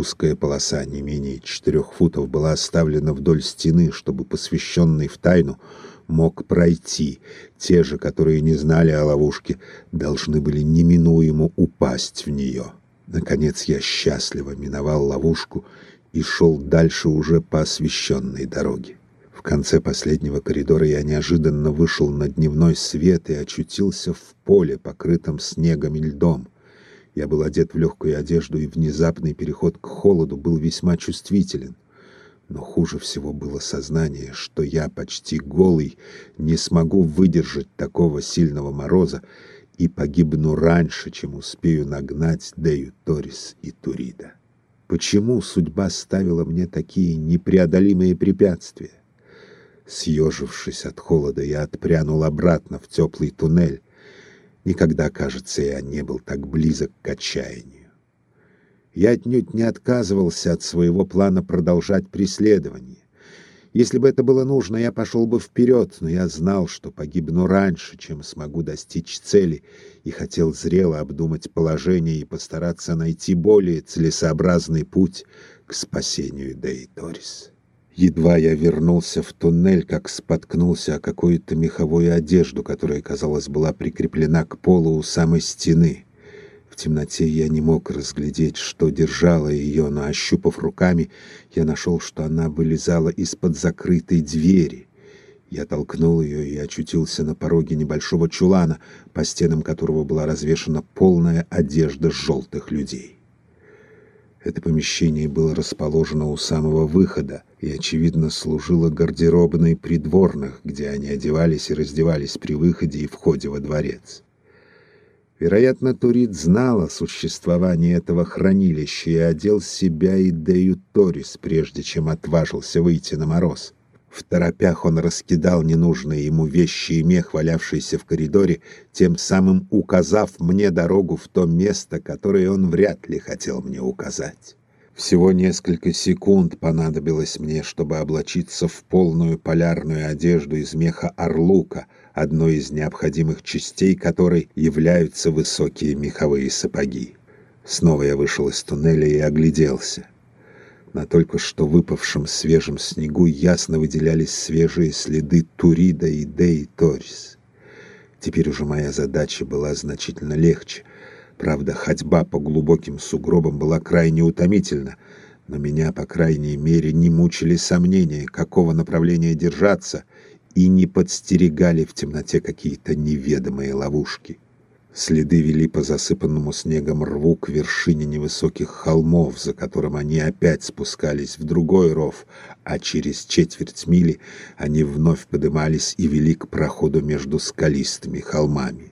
Узкая полоса не менее четырех футов была оставлена вдоль стены, чтобы посвященный в тайну мог пройти. Те же, которые не знали о ловушке, должны были неминуемо упасть в нее. Наконец я счастливо миновал ловушку и шел дальше уже по освещенной дороге. В конце последнего коридора я неожиданно вышел на дневной свет и очутился в поле, покрытом снегом и льдом. Я был одет в легкую одежду, и внезапный переход к холоду был весьма чувствителен. Но хуже всего было сознание, что я, почти голый, не смогу выдержать такого сильного мороза и погибну раньше, чем успею нагнать Дею Торис и Турида. Почему судьба ставила мне такие непреодолимые препятствия? Съежившись от холода, я отпрянул обратно в теплый туннель. Никогда, кажется, я не был так близок к отчаянию. Я отнюдь не отказывался от своего плана продолжать преследование. Если бы это было нужно, я пошел бы вперед, но я знал, что погибну раньше, чем смогу достичь цели, и хотел зрело обдумать положение и постараться найти более целесообразный путь к спасению Дейторис. Едва я вернулся в туннель, как споткнулся о какую-то меховую одежду, которая, казалось, была прикреплена к полу у самой стены. В темноте я не мог разглядеть, что держало ее, но, ощупав руками, я нашел, что она вылезала из-под закрытой двери. Я толкнул ее и очутился на пороге небольшого чулана, по стенам которого была развешана полная одежда желтых людей. Это помещение было расположено у самого выхода и, очевидно, служило гардеробной придворных, где они одевались и раздевались при выходе и входе во дворец. Вероятно, Турит знал о существовании этого хранилища и одел себя и Дею Торис, прежде чем отважился выйти на мороз. В торопях он раскидал ненужные ему вещи и мех, валявшиеся в коридоре, тем самым указав мне дорогу в то место, которое он вряд ли хотел мне указать. Всего несколько секунд понадобилось мне, чтобы облачиться в полную полярную одежду из меха орлука, одной из необходимых частей которой являются высокие меховые сапоги. Снова я вышел из туннеля и огляделся. На только что выпавшем свежем снегу ясно выделялись свежие следы Турида и Дей Торис. Теперь уже моя задача была значительно легче. Правда, ходьба по глубоким сугробам была крайне утомительна, но меня, по крайней мере, не мучили сомнения, какого направления держаться, и не подстерегали в темноте какие-то неведомые ловушки. Следы вели по засыпанному снегом рву к вершине невысоких холмов, за которым они опять спускались в другой ров, а через четверть мили они вновь подымались и вели к проходу между скалистыми холмами.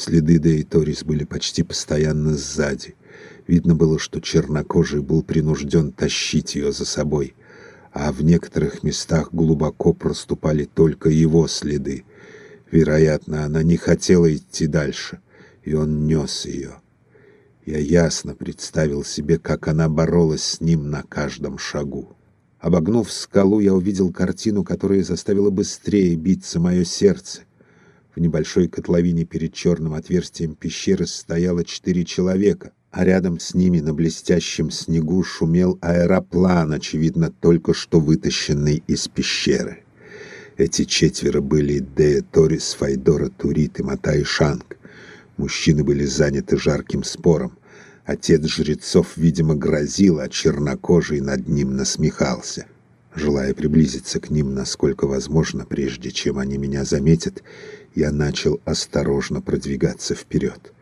Следы Дейторис были почти постоянно сзади. Видно было, что чернокожий был принужден тащить ее за собой, а в некоторых местах глубоко проступали только его следы. Вероятно, она не хотела идти дальше — и он нес ее. Я ясно представил себе, как она боролась с ним на каждом шагу. Обогнув скалу, я увидел картину, которая заставила быстрее биться мое сердце. В небольшой котловине перед черным отверстием пещеры стояло четыре человека, а рядом с ними на блестящем снегу шумел аэроплан, очевидно, только что вытащенный из пещеры. Эти четверо были Дея Торис, Файдора Турит и Матай Шанг. Мужчины были заняты жарким спором. Отец жрецов, видимо, грозил, а чернокожий над ним насмехался. Желая приблизиться к ним, насколько возможно, прежде чем они меня заметят, я начал осторожно продвигаться вперед.